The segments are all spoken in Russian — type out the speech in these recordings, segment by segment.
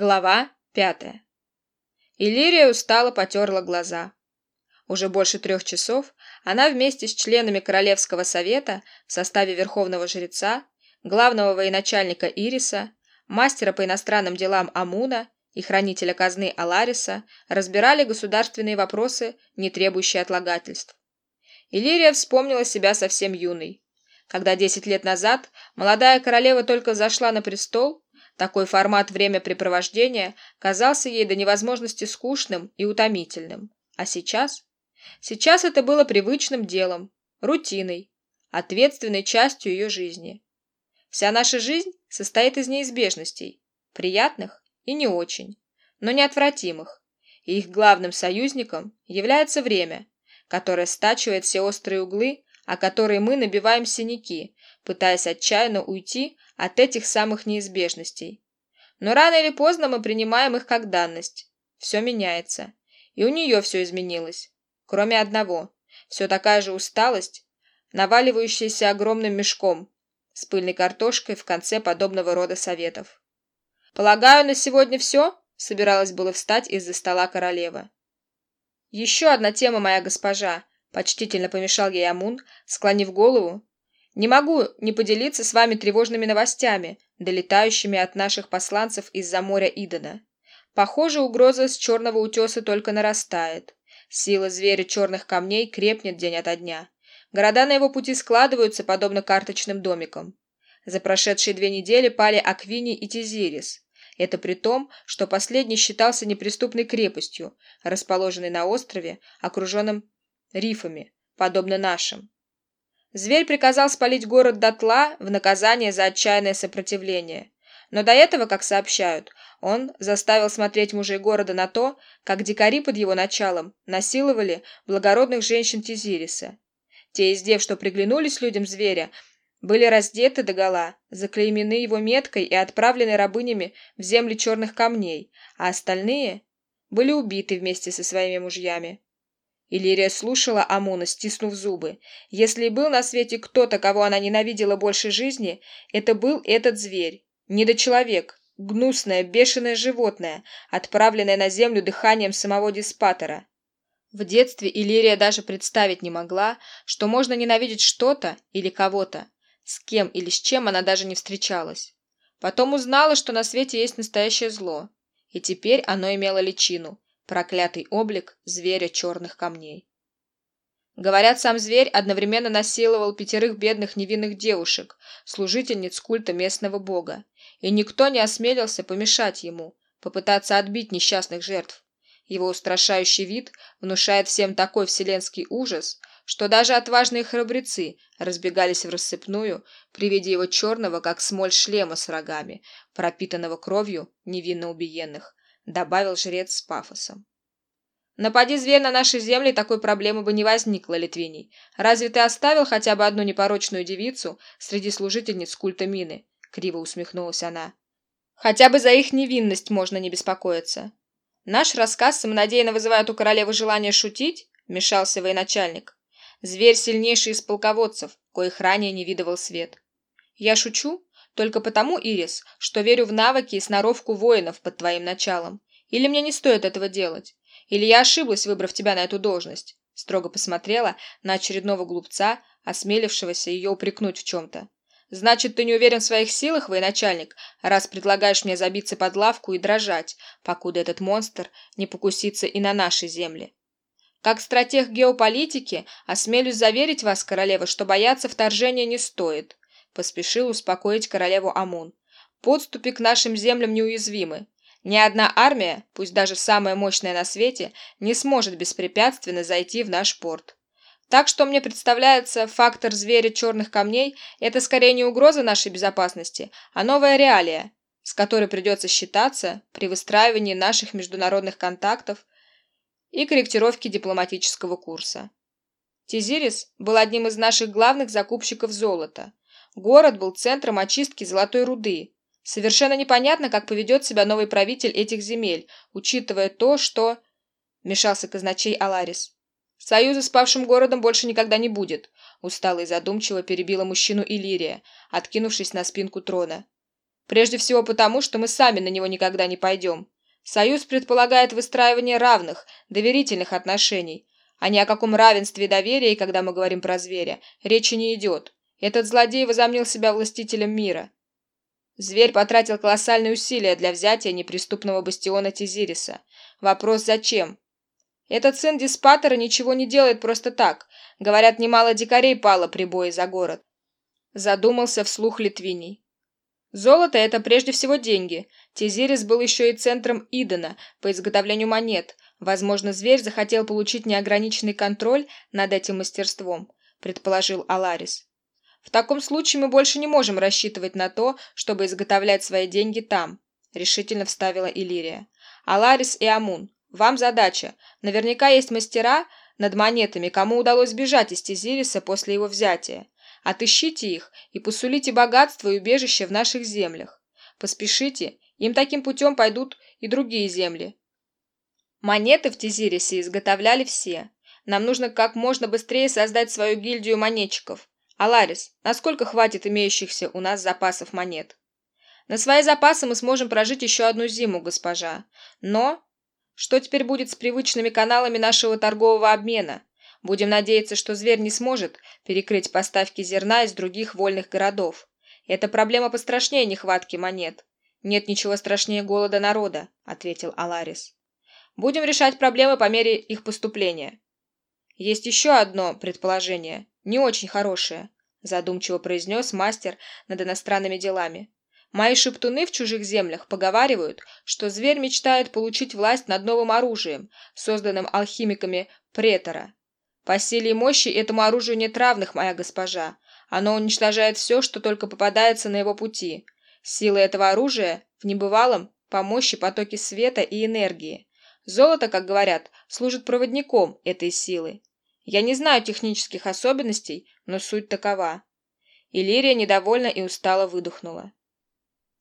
Глава пятая. Иллирия устало потерла глаза. Уже больше трех часов она вместе с членами Королевского совета в составе Верховного жреца, главного военачальника Ириса, мастера по иностранным делам Амуна и хранителя казны Алариса разбирали государственные вопросы, не требующие отлагательств. Иллирия вспомнила себя совсем юной. Когда десять лет назад молодая королева только зашла на престол, такой формат времяпрепровождения казался ей до невозможности скучным и утомительным. А сейчас? Сейчас это было привычным делом, рутиной, ответственной частью ее жизни. Вся наша жизнь состоит из неизбежностей, приятных и не очень, но неотвратимых, и их главным союзником является время, которое стачивает все острые углы, о которые мы набиваем синяки, пытаясь отчаянно уйти от этих самых неизбежностей. Но рано или поздно мы принимаем их как данность. Все меняется. И у нее все изменилось. Кроме одного. Все такая же усталость, наваливающаяся огромным мешком с пыльной картошкой в конце подобного рода советов. «Полагаю, на сегодня все?» Собиралась было встать из-за стола королева. «Еще одна тема, моя госпожа», — почтительно помешал ей Амун, склонив голову не могу не поделиться с вами тревожными новостями, долетающими от наших посланцев из-за моря Идона. Похоже, угроза с черного утеса только нарастает. Сила зверя черных камней крепнет день ото дня. Города на его пути складываются, подобно карточным домикам. За прошедшие две недели пали Аквини и Тизирис. Это при том, что последний считался неприступной крепостью, расположенной на острове, окруженном рифами, подобно нашим. Зверь приказал спалить город дотла в наказание за отчаянное сопротивление. Но до этого, как сообщают, он заставил смотреть мужей города на то, как дикари под его началом насиловали благородных женщин Тизириса. Те из дев, что приглянулись людям зверя, были раздеты догола, заклеймены его меткой и отправлены рабынями в земли черных камней, а остальные были убиты вместе со своими мужьями. Иллирия слушала Амуна, стиснув зубы. Если и был на свете кто-то, кого она ненавидела больше жизни, это был этот зверь. Недочеловек, гнусное, бешеное животное, отправленное на землю дыханием самого диспатора. В детстве Иллирия даже представить не могла, что можно ненавидеть что-то или кого-то, с кем или с чем она даже не встречалась. Потом узнала, что на свете есть настоящее зло, и теперь оно имело личину – проклятый облик зверя черных камней. Говорят, сам зверь одновременно насиловал пятерых бедных невинных девушек, служительниц культа местного бога, и никто не осмелился помешать ему, попытаться отбить несчастных жертв. Его устрашающий вид внушает всем такой вселенский ужас, что даже отважные храбрецы разбегались в рассыпную при виде его черного, как смоль шлема с рогами, пропитанного кровью невинно убиенных, добавил жрец с пафосом. Напади зверь на наши земли, такой проблемы бы не возникло, Литвиний. Разве ты оставил хотя бы одну непорочную девицу среди служительниц культа Мины? Криво усмехнулась она. Хотя бы за их невинность можно не беспокоиться. Наш рассказ самонадеянно вызывает у королевы желание шутить, вмешался военачальник. Зверь сильнейший из полководцев, коих ранее не видывал свет. Я шучу, только потому, Ирис, что верю в навыки и сноровку воинов под твоим началом. Или мне не стоит этого делать? Или я ошиблась, выбрав тебя на эту должность?» Строго посмотрела на очередного глупца, осмелившегося ее упрекнуть в чем-то. «Значит, ты не уверен в своих силах, военачальник, раз предлагаешь мне забиться под лавку и дрожать, покуда этот монстр не покусится и на нашей земле. Как стратег геополитики, осмелюсь заверить вас, королева, что бояться вторжения не стоит. Поспешил успокоить королеву Амун. Подступи к нашим землям неуязвимы. Ни одна армия, пусть даже самая мощная на свете, не сможет беспрепятственно зайти в наш порт. Так что мне представляется, фактор зверя черных камней – это скорее не угроза нашей безопасности, а новая реалия, с которой придется считаться при выстраивании наших международных контактов и корректировке дипломатического курса. Тизирис был одним из наших главных закупщиков золота. Город был центром очистки золотой руды. Совершенно непонятно, как поведет себя новый правитель этих земель, учитывая то, что... Вмешался казначей Аларис. Союза с павшим городом больше никогда не будет, устало и задумчиво перебила мужчину Иллирия, откинувшись на спинку трона. Прежде всего потому, что мы сами на него никогда не пойдем. Союз предполагает выстраивание равных, доверительных отношений, а ни о каком равенстве и доверии, когда мы говорим про зверя, речи не идет. Этот злодей возомнил себя властителем мира. Зверь потратил колоссальные усилия для взятия неприступного бастиона Тизириса. Вопрос зачем? Этот сын диспатора ничего не делает просто так. Говорят, немало дикарей пало при бое за город. Задумался вслух Литвиний. Золото – это прежде всего деньги. Тизирис был еще и центром Идена по изготовлению монет. Возможно, зверь захотел получить неограниченный контроль над этим мастерством, предположил Аларис. В таком случае мы больше не можем рассчитывать на то, чтобы изготовлять свои деньги там, решительно вставила Илирия. Аларис и Амун, вам задача. Наверняка есть мастера над монетами, кому удалось сбежать из Тизириса после его взятия. Отыщите их и посулите богатство и убежище в наших землях. Поспешите, им таким путем пойдут и другие земли. Монеты в Тизирисе изготовляли все. Нам нужно как можно быстрее создать свою гильдию монетчиков. Аларис, насколько хватит имеющихся у нас запасов монет? На свои запасы мы сможем прожить еще одну зиму, госпожа. Но что теперь будет с привычными каналами нашего торгового обмена? Будем надеяться, что зверь не сможет перекрыть поставки зерна из других вольных городов. Это проблема пострашнее нехватки монет. Нет ничего страшнее голода народа, ответил Аларис. Будем решать проблемы по мере их поступления. Есть еще одно предположение, не очень хорошее, задумчиво произнес мастер над иностранными делами. Мои шептуны в чужих землях поговаривают, что зверь мечтает получить власть над новым оружием, созданным алхимиками Претора. По силе и мощи этому оружию нет равных, моя госпожа. Оно уничтожает все, что только попадается на его пути. Сила этого оружия в небывалом по мощи потоке света и энергии. Золото, как говорят, служит проводником этой силы. Я не знаю технических особенностей, но суть такова. Иллирия недовольно и устало выдохнула.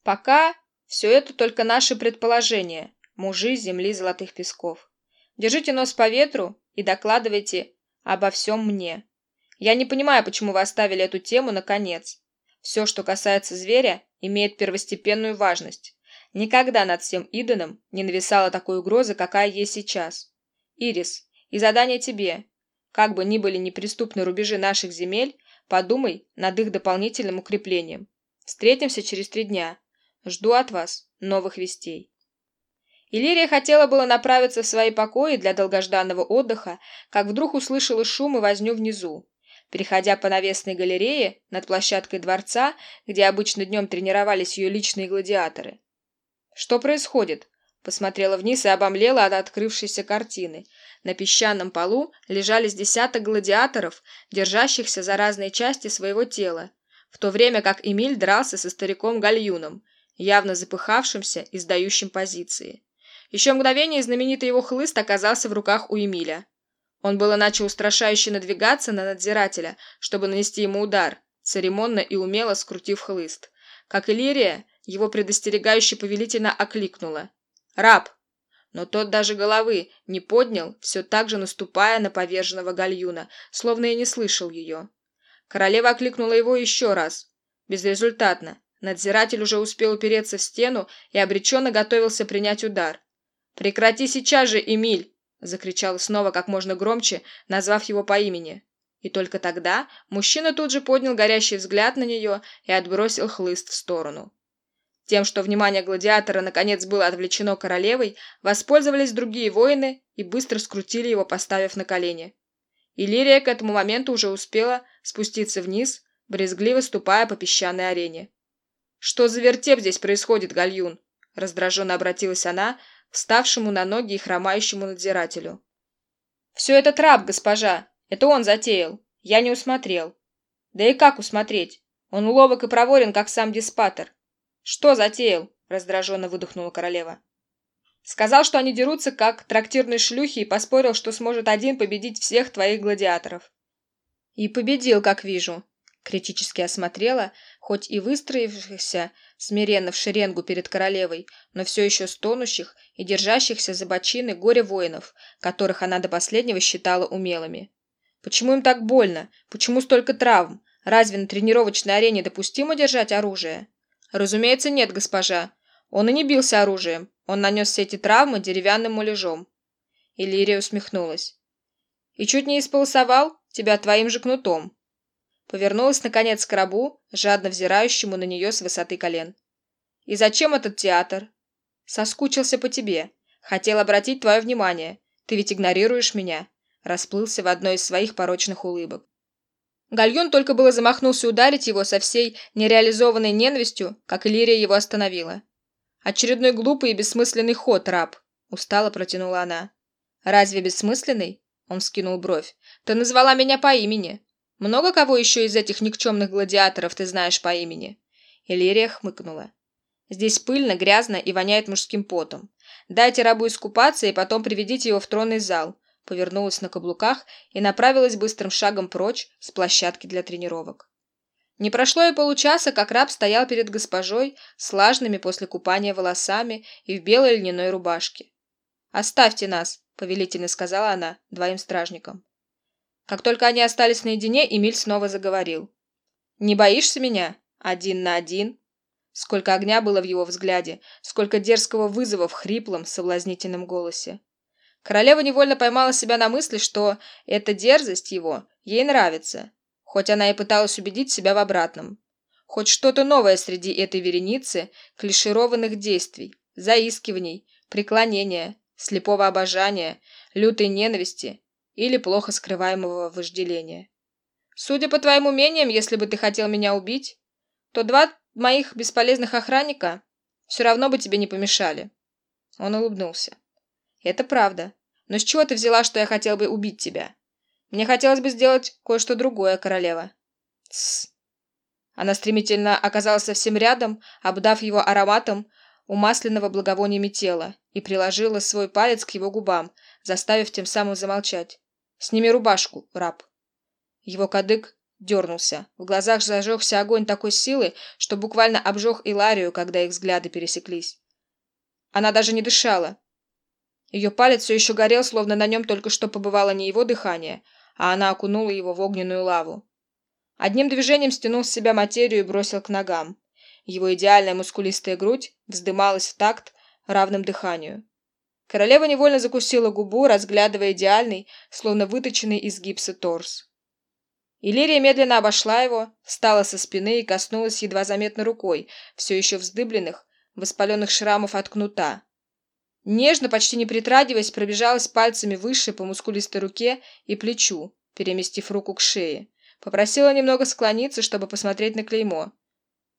Пока все это только наши предположения, мужи земли золотых песков. Держите нос по ветру и докладывайте обо всем мне. Я не понимаю, почему вы оставили эту тему на конец. Все, что касается зверя, имеет первостепенную важность. Никогда над всем Иденом не нависала такой угрозы, какая есть сейчас. Ирис, и задание тебе. Как бы ни были неприступны рубежи наших земель, подумай над их дополнительным укреплением. Встретимся через три дня. Жду от вас новых вестей. Иллирия хотела было направиться в свои покои для долгожданного отдыха, как вдруг услышала шум и возню внизу. Переходя по навесной галерее над площадкой дворца, где обычно днем тренировались ее личные гладиаторы, «Что происходит?» Посмотрела вниз и обомлела от открывшейся картины. На песчаном полу лежали с десяток гладиаторов, держащихся за разные части своего тела, в то время как Эмиль дрался со стариком Гальюном, явно запыхавшимся и сдающим позиции. Еще мгновение знаменитый его хлыст оказался в руках у Эмиля. Он было начал устрашающе надвигаться на надзирателя, чтобы нанести ему удар, церемонно и умело скрутив хлыст. Как Иллирия, его предостерегающе повелительно окликнула. «Раб!» Но тот даже головы не поднял, все так же наступая на поверженного гальюна, словно и не слышал ее. Королева окликнула его еще раз. Безрезультатно. Надзиратель уже успел упереться в стену и обреченно готовился принять удар. «Прекрати сейчас же, Эмиль!» — закричал снова как можно громче, назвав его по имени. И только тогда мужчина тут же поднял горящий взгляд на нее и отбросил хлыст в сторону. Тем, что внимание гладиатора наконец было отвлечено королевой, воспользовались другие воины и быстро скрутили его, поставив на колени. Иллирия к этому моменту уже успела спуститься вниз, брезгливо ступая по песчаной арене. «Что за вертеп здесь происходит, Гальюн?» раздраженно обратилась она вставшему на ноги и хромающему надзирателю. «Все это трап, госпожа. Это он затеял. Я не усмотрел. Да и как усмотреть? Он ловок и проворен, как сам диспатер. «Что затеял?» – раздраженно выдохнула королева. «Сказал, что они дерутся, как трактирные шлюхи, и поспорил, что сможет один победить всех твоих гладиаторов». «И победил, как вижу», – критически осмотрела, хоть и выстроившихся смиренно в шеренгу перед королевой, но все еще стонущих и держащихся за бочины горе-воинов, которых она до последнего считала умелыми. «Почему им так больно? Почему столько травм? Разве на тренировочной арене допустимо держать оружие?» Разумеется, нет, госпожа. Он и не бился оружием. Он нанес все эти травмы деревянным муляжом. Иллирия усмехнулась. И чуть не исполосовал тебя твоим же кнутом. Повернулась, наконец, к рабу, жадно взирающему на нее с высоты колен. «И зачем этот театр?» «Соскучился по тебе. Хотел обратить твое внимание. Ты ведь игнорируешь меня». Расплылся в одной из своих порочных улыбок. Гальон только было замахнулся ударить его со всей нереализованной ненавистью, как Иллирия его остановила. «Очередной глупый и бессмысленный ход, раб», — устало протянула она. «Разве бессмысленный?» — он вскинул бровь. «Ты назвала меня по имени. Много кого еще из этих никчемных гладиаторов ты знаешь по имени?» Иллирия хмыкнула. «Здесь пыльно, грязно и воняет мужским потом. Дайте рабу искупаться и потом приведите его в тронный зал повернулась на каблуках и направилась быстрым шагом прочь с площадки для тренировок. Не прошло и получаса, как раб стоял перед госпожой с влажными после купания волосами и в белой льняной рубашке. «Оставьте нас», — повелительно сказала она двоим стражникам. Как только они остались наедине, Эмиль снова заговорил. «Не боишься меня? Один на один?» Сколько огня было в его взгляде, сколько дерзкого вызова в хриплом, соблазнительном голосе. Королева невольно поймала себя на мысли, что эта дерзость его ей нравится, хоть она и пыталась убедить себя в обратном. Хоть что-то новое среди этой вереницы клишированных действий, заискиваний, преклонения, слепого обожания, лютой ненависти или плохо скрываемого вожделения. Судя по твоим умениям, если бы ты хотел меня убить, то два моих бесполезных охранника все равно бы тебе не помешали. Он улыбнулся. Это правда. Но с чего ты взяла, что я хотел бы убить тебя? Мне хотелось бы сделать кое-что другое, королева. Тссс. Она стремительно оказалась совсем рядом, обдав его ароматом умасленного благовониями тела, и приложила свой палец к его губам, заставив тем самым замолчать. «Сними рубашку, раб». Его кадык дернулся. В глазах зажегся огонь такой силы, что буквально обжег Иларию, когда их взгляды пересеклись. Она даже не дышала, ее палец все еще горел, словно на нем только что побывало не его дыхание, а она окунула его в огненную лаву. Одним движением стянул с себя материю и бросил к ногам. Его идеальная мускулистая грудь вздымалась в такт равным дыханию. Королева невольно закусила губу, разглядывая идеальный, словно выточенный из гипса торс. Иллирия медленно обошла его, встала со спины и коснулась едва заметно рукой, все еще вздыбленных, воспаленных шрамов от кнута. Нежно, почти не притрагиваясь, пробежалась пальцами выше по мускулистой руке и плечу, переместив руку к шее. Попросила немного склониться, чтобы посмотреть на клеймо.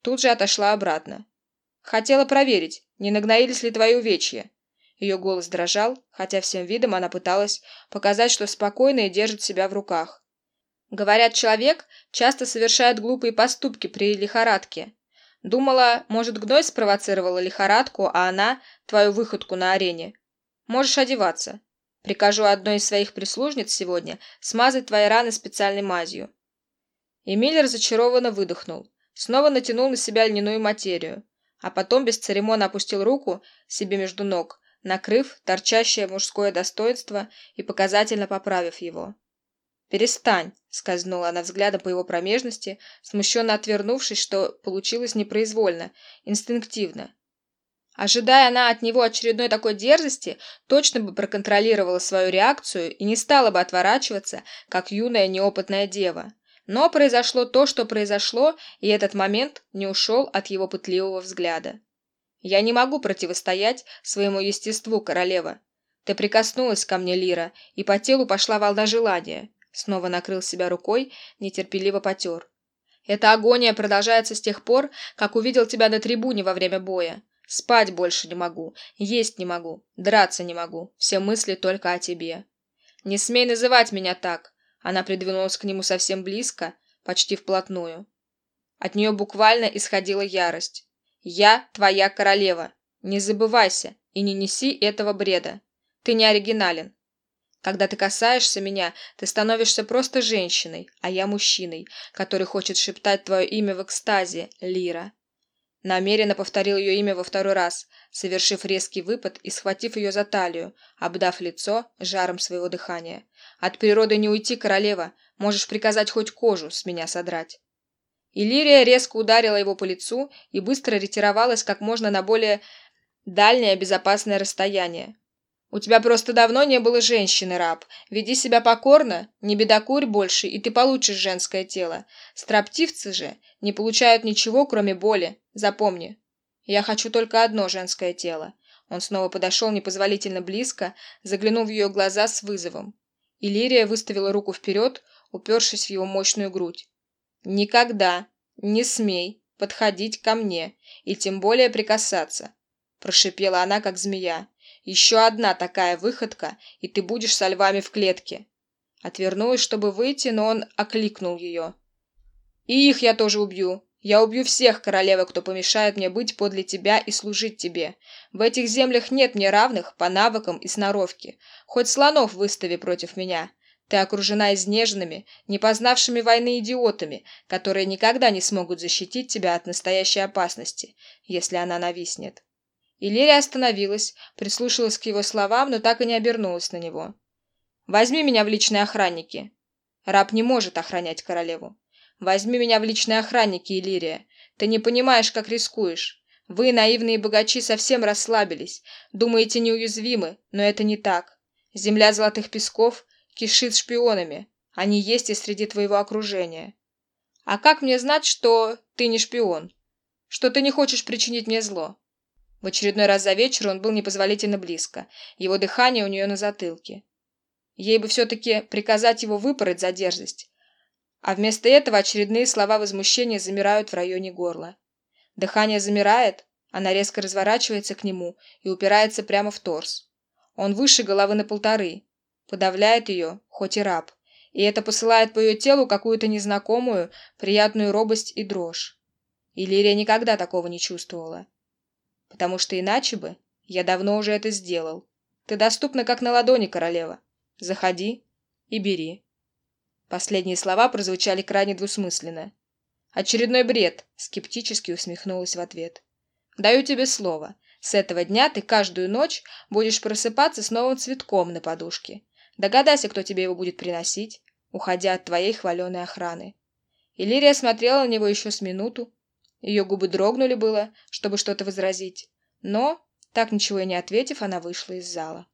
Тут же отошла обратно. Хотела проверить, не нагноились ли твои увечья. Ее голос дрожал, хотя всем видом она пыталась показать, что спокойно и держит себя в руках. Говорят, человек часто совершает глупые поступки при лихорадке, Думала, может, гной спровоцировала лихорадку, а она – твою выходку на арене. Можешь одеваться. Прикажу одной из своих прислужниц сегодня смазать твои раны специальной мазью». Эмиль разочарованно выдохнул. Снова натянул на себя льняную материю, а потом бесцеремонно опустил руку себе между ног, накрыв торчащее мужское достоинство и показательно поправив его. «Перестань», — сказнула она взглядом по его промежности, смущенно отвернувшись, что получилось непроизвольно, инстинктивно. Ожидая она от него очередной такой дерзости, точно бы проконтролировала свою реакцию и не стала бы отворачиваться, как юная неопытная дева. Но произошло то, что произошло, и этот момент не ушел от его пытливого взгляда. «Я не могу противостоять своему естеству, королева. Ты прикоснулась ко мне, Лира, и по телу пошла волна желания. Снова накрыл себя рукой, нетерпеливо потер. Эта агония продолжается с тех пор, как увидел тебя на трибуне во время боя. Спать больше не могу, есть не могу, драться не могу. Все мысли только о тебе. Не смей называть меня так. Она придвинулась к нему совсем близко, почти вплотную. От нее буквально исходила ярость. «Я твоя королева. Не забывайся и не неси этого бреда. Ты не оригинален. Когда ты касаешься меня, ты становишься просто женщиной, а я мужчиной, который хочет шептать твое имя в экстазе, Лира. Намеренно повторил ее имя во второй раз, совершив резкий выпад и схватив ее за талию, обдав лицо жаром своего дыхания. «От природы не уйти, королева, можешь приказать хоть кожу с меня содрать». Иллирия резко ударила его по лицу и быстро ретировалась как можно на более дальнее безопасное расстояние. «У тебя просто давно не было женщины, раб. Веди себя покорно, не бедокурь больше, и ты получишь женское тело. Строптивцы же не получают ничего, кроме боли. Запомни. Я хочу только одно женское тело». Он снова подошел непозволительно близко, заглянул в ее глаза с вызовом. Иллирия выставила руку вперед, упершись в его мощную грудь. «Никогда не смей подходить ко мне и тем более прикасаться», прошипела она, как змея. Еще одна такая выходка, и ты будешь со львами в клетке. Отвернулась, чтобы выйти, но он окликнул ее. И их я тоже убью. Я убью всех, королева, кто помешает мне быть подле тебя и служить тебе. В этих землях нет мне равных по навыкам и сноровке. Хоть слонов выстави против меня. Ты окружена изнеженными, не познавшими войны идиотами, которые никогда не смогут защитить тебя от настоящей опасности, если она нависнет. Иллирия остановилась, прислушалась к его словам, но так и не обернулась на него. «Возьми меня в личные охранники». Раб не может охранять королеву. «Возьми меня в личные охранники, Иллирия. Ты не понимаешь, как рискуешь. Вы, наивные богачи, совсем расслабились. Думаете, неуязвимы, но это не так. Земля золотых песков кишит шпионами. Они есть и среди твоего окружения. А как мне знать, что ты не шпион? Что ты не хочешь причинить мне зло? В очередной раз за вечер он был непозволительно близко. Его дыхание у нее на затылке. Ей бы все-таки приказать его выпороть за дерзость. А вместо этого очередные слова возмущения замирают в районе горла. Дыхание замирает, она резко разворачивается к нему и упирается прямо в торс. Он выше головы на полторы. Подавляет ее, хоть и раб. И это посылает по ее телу какую-то незнакомую, приятную робость и дрожь. Иллирия никогда такого не чувствовала потому что иначе бы я давно уже это сделал. Ты доступна как на ладони, королева. Заходи и бери». Последние слова прозвучали крайне двусмысленно. «Очередной бред», — скептически усмехнулась в ответ. «Даю тебе слово. С этого дня ты каждую ночь будешь просыпаться с новым цветком на подушке. Догадайся, кто тебе его будет приносить, уходя от твоей хваленой охраны». Иллирия смотрела на него еще с минуту, ее губы дрогнули было, чтобы что-то возразить, но, так ничего и не ответив, она вышла из зала.